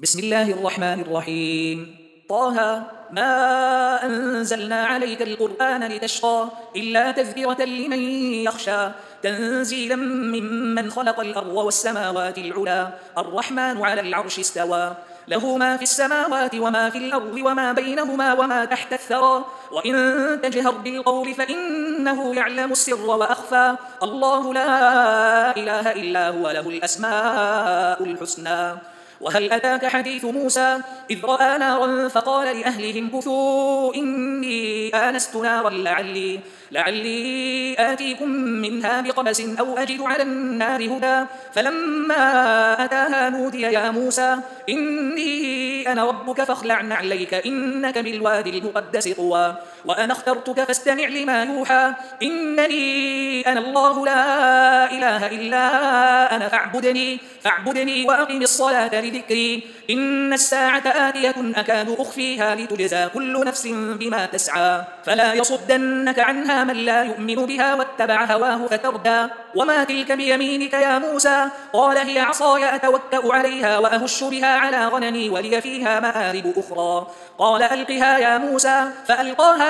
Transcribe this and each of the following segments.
بسم الله الرحمن الرحيم. طه ما أنزلنا عليك القرآن لتشقى إلا تذكرة لمن يخشى تنزيلا ممن خلق الأرض والسماوات العلا الرحمن على العرش استوى. له ما في السماوات وما في الأرض وما بينهما وما تحت الثرى. وإن تجهر بالقول فإنه يعلم السر وأخفى. الله لا إله إلا هو له الأسماء الحسنى. وهل أتاك حديث موسى؟ إذ رأى نارا فقال لأهلهم كثوا إني آنست نارا لعلي, لعلي آتيكم منها بقبس أو أجد على النار هدى. فلما أتاها نودي يا موسى إني أنا ربك فاخلع عليك إنك بالواد المقدس طوى. وأنا اخترتك فاستمع لما يوحى إنني أنا الله لا إله إلا أنا فاعبدني, فاعبدني وأقم الصلاة لذكري. إن الساعة آتية أكاد أخفيها لتجزى كل نفس بما تسعى. فلا يصدنك عنها من لا يؤمن بها واتبع هواه فتردى. وما تلك بيمينك يا موسى؟ قال هي عصاي أتوكأ عليها وأهش بها على غنمي ولي فيها مآرب أخرى. قال ألقها يا موسى. فألقاها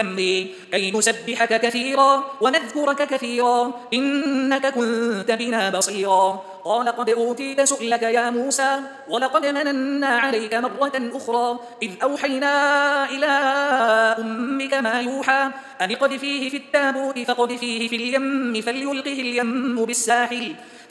أمري كي نسبحك كثيرا ونذكرك كثيرا إنك كنت بنا بصيرا. قال قد أوتيت سؤلك يا موسى ولقد مننا عليك مرة أخرى. إذ أوحينا إلى أمك ما يوحى أن قد فيه في التابوت فقد فيه في اليم فليلقه اليم بالساحل.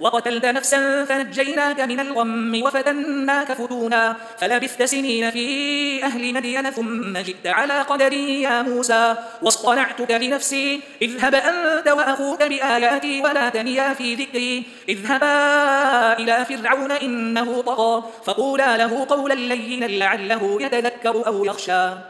وقتلت نفسا فنجيناك من الغم وفتناك فتونا. فلبثت سنين في أهل مدين ثم جئت على قدري يا موسى. واصطنعتك لنفسي. اذهب أنت وأخوك بآياتي ولا تنيا في ذكري. اذهبا إلى فرعون إنه طغى. فقولا له قولا لينا لعله يتذكر أو يخشى.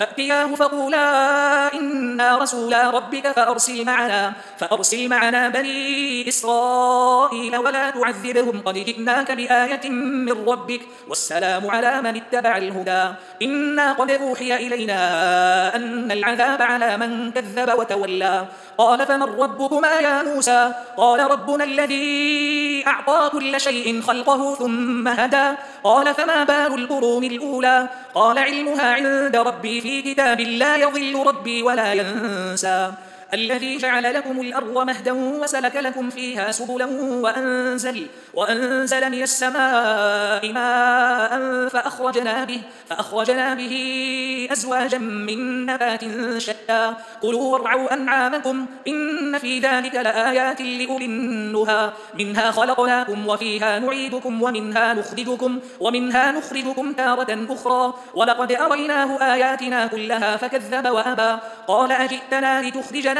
فأتياه فقولا إنا رسولا ربك فأرسل معنا, فأرسل معنا بني إسرائيل ولا تعذبهم قد جئناك بآية من ربك والسلام على من اتبع الهدى. إنا قد أوحي إلينا أن العذاب على من كذب وتولى. قال فمن ربكما يا موسى؟ قال ربنا الذي أعطى كل شيء خلقه ثم هدى. قال فما بال القرون الأولى؟ قال علمها عند ربي في كتاب لا يضل ربي ولا ينسى. الذي جعل لكم الأرض مهدا وسلك لكم فيها سبلا وأنزل, وأنزل من السماء ماء فأخرجنا به, فأخرجنا به أزواجا من نبات شتى. قلوا وارعوا أنعامكم إن في ذلك لآيات لأولي النهى. منها خلقناكم وفيها نعيدكم ومنها نخرجكم, ومنها نخرجكم تارة أخرى. ولقد أريناه آياتنا كلها فكذب وأبى. قال أجئتنا لتخرجنا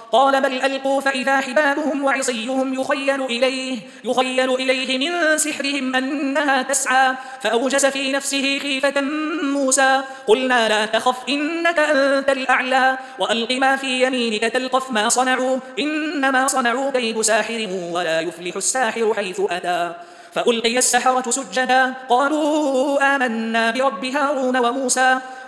قال بل ألقوا فإذا حبالهم وعصيهم يخيل إليه, يخيل إليه من سحرهم أنها تسعى فأوجس في نفسه خيفة موسى قلنا لا تخف إنك أنت الأعلى وألق ما في يمينك تلقف ما صنعوا إنما صنعوا كيد ساحر ولا يفلح الساحر حيث أتى. فألقي السحرة سجدا قالوا آمنا برب هارون وموسى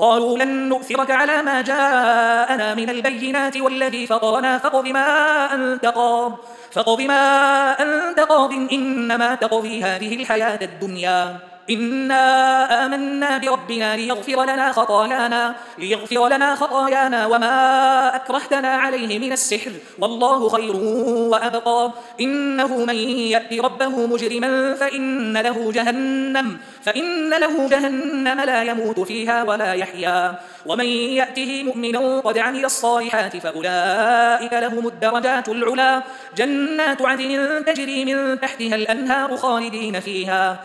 قالوا لن نؤثرك على ما جاءنا من البينات والذي فطرنا فقض ما أنت قاض فقض ما أنت قاض إنما تقضي هذه الحياة الدنيا. إنا آمنا بربنا ليغفر لنا خطايانا ليغفر لنا خطايانا وما أكرهتنا عليه من السحر والله خير وأبقى. إنه من يأتي ربه مجرما فإن له جهنم فإن له جهنم لا يموت فيها ولا يحيا. ومن يأته مؤمنا قد عمل الصالحات فأولئك لهم الدرجات العلا جنات عدن تجري من تحتها الأنهار خالدين فيها.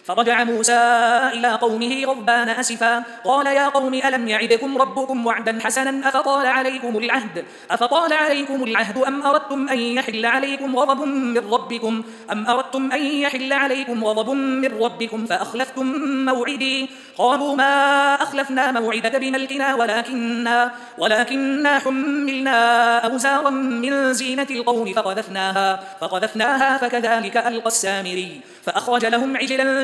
فرجع موسى إلى قومه غضبان أسفا. قال يا قوم ألم يعدكم ربكم وعدا حسنا؟ أفطال عليكم العهد؟ أفطال عليكم العهد أم أردتم أن يحل عليكم غضب من ربكم؟ أم أردتم أن يحل عليكم غضب من ربكم فأخلفتم موعدي؟ قالوا ما أخلفنا موعدك بملكنا ولكننا, ولكننا حملنا أوزارا من زينة القوم فقذفناها, فقذفناها فكذلك ألقى السامري. فأخرج لهم عجلا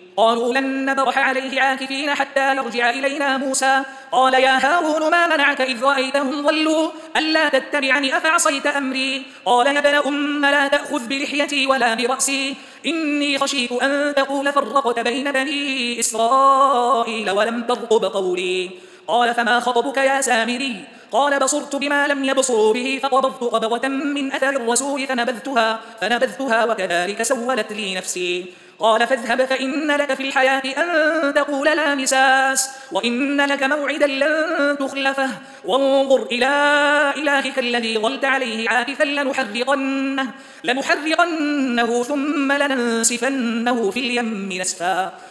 قالوا لن نبرح عليه عاكفين حتى يرجع إلينا موسى. قال يا هارون ما منعك إذ رأيتهم ضلوا؟ ألا تتبعني؟ أفعصيت أمري؟ قال يا ابن أم لا تأخذ بلحيتي ولا برأسي. إني خشيت أن تقول فرقت بين بني إسرائيل ولم ترقب قولي. قال فما خطبك يا سامري؟ قال بصرت بما لم يبصروا به فقبضت قبضة من أثر الرسول فنبذتها, فنبذتها وكذلك سولت لي نفسي. قال فاذهب فإن لك في الحياة أن تقول لا مساس وإن لك موعدا لن تخلفه. وانظر إلى إلهك الذي ظلت عليه عاكفا لنحرقنه, لنحرقنه ثم لننسفنه في اليم نسفا.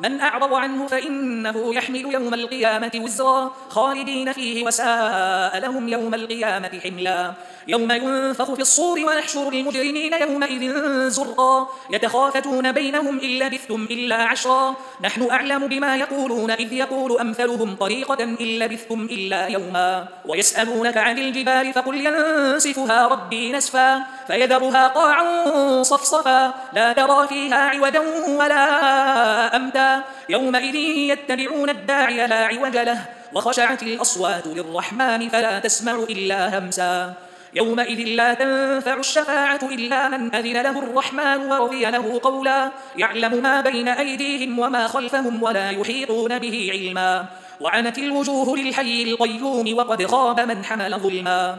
من أعرض عنه فإنه يحمل يوم القيامة وزرا خالدين فيه وساء لهم يوم القيامة حملا. يوم ينفخ في الصور ونحشر المجرمين يومئذ زرقا. يتخافتون بينهم إن لبثتم إلا عشرا. نحن أعلم بما يقولون إذ يقول أمثلهم طريقة إن لبثتم إلا يوما. ويسألونك عن الجبال فقل ينسفها ربي نسفا. فيذرها قاعا صفصفا. لا ترى فيها عوجا ولا يومئذ يتبعون الداعي لا عوج له وخشعت الأصوات للرحمن فلا تسمع إلا همسا. يومئذ لا تنفع الشفاعة إلا من أذن له الرحمن ورضي له قولا. يعلم ما بين أيديهم وما خلفهم ولا يحيطون به علما. وعنت الوجوه للحي القيوم وقد خاب من حمل ظلما.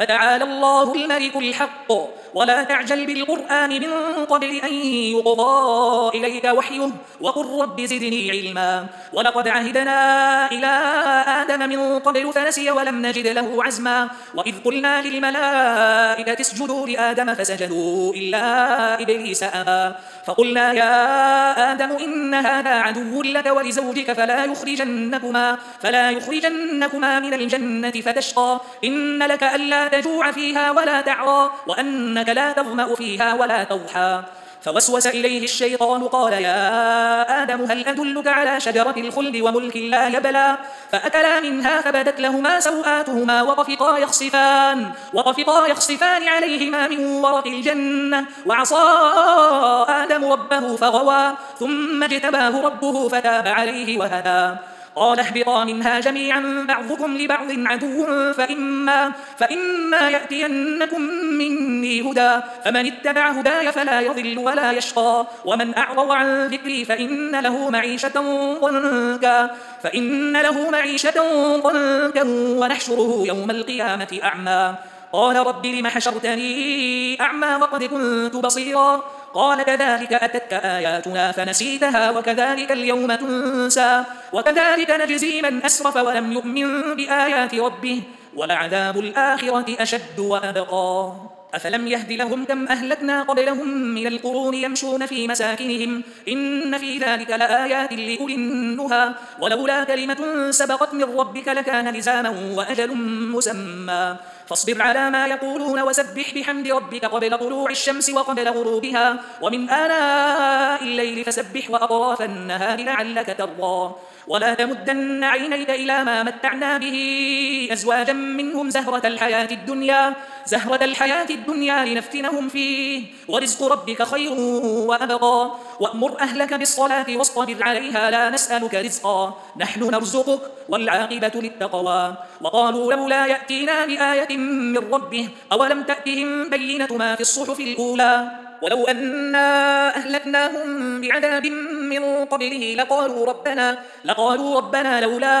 فتعالى الله الملك الحق. ولا تعجل بالقرآن من قبل أن يقضى إليك وحيه. وقل رب زدني علما. ولقد عهدنا إلى آدم من قبل فنسي ولم نجد له عزما. وإذ قلنا للملائكة اسجدوا لآدم فسجدوا إلا إبليس أبا فقلنا يا آدم إن هذا عدو لك ولزوجك فلا يخرجنكما, فلا يخرجنكما من الجنة فتشقى. إن لك ألا تجوع فيها ولا تعرى وأنك لا تظمأ فيها ولا تضحى. فوسوس إليه الشيطان قال يا آدم هل أدلك على شجرة الخلد وملك لا يبلى؟ فأكلا منها فبدت لهما سوآتهما وطفقا يخصفان, وطفقا يخصفان عليهما من ورق الجنة وعصى آدم ربه فغوى ثم اجتباه ربه فتاب عليه وهدى. قال اهبطا منها جميعا بعضكم لبعض عدو فإما, فإما يأتينكم مني هدى فمن اتبع هداي فلا يضل ولا يشقى ومن أعرض عن ذكري فإن له معيشة ضنكا فإن له معيشة ضنكا ونحشره يوم القيامة أعمى. قال رب لم حشرتني أعمى وقد كنت بصيرا؟ قال كذلك أتتك آياتنا فنسيتها وكذلك اليوم تنسى وكذلك نجزي من أسرف ولم يؤمن بآيات ربه ولعذاب الآخرة أشد وأبقى أفلم يهد لهم كم أهلكنا قبلهم من القرون يمشون في مساكنهم إن في ذلك لآيات لأولي النهى ولولا كلمة سبقت من ربك لكان لزاما وأجل مسمى فاصبر على ما يقولون وسبح بحمد ربك قبل طلوع الشمس وقبل غروبها ومن آلاء الليل فسبح وأطراف النهار لعلك ترضى. ولا تمدن عينيك إلى ما متعنا به أزواجا منهم زهرة الحياة الدنيا زهرة الحياة الدنيا لنفتنهم فيه. ورزق ربك خير وأبقى. وأمر أهلك بالصلاة واصطبر عليها لا نسألك رزقا. نحن نرزقك والعاقبة للتقوى. وقالوا لولا يأتينا بآية من ربه أولم تأتهم بينة ما في الصحف الأولى؟ ولو أنا أهلكناهم بعذاب من قبله لقالوا ربنا, لقالوا ربنا لولا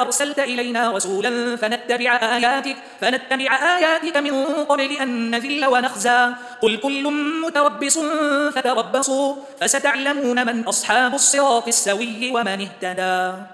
أرسلت إلينا رسولا فنتبع آياتك, فنتبع آياتك من قبل أن نذل ونخزى. قل كل متربص فتربصوا فستعلمون من أصحاب الصراط السوي ومن اهتدى.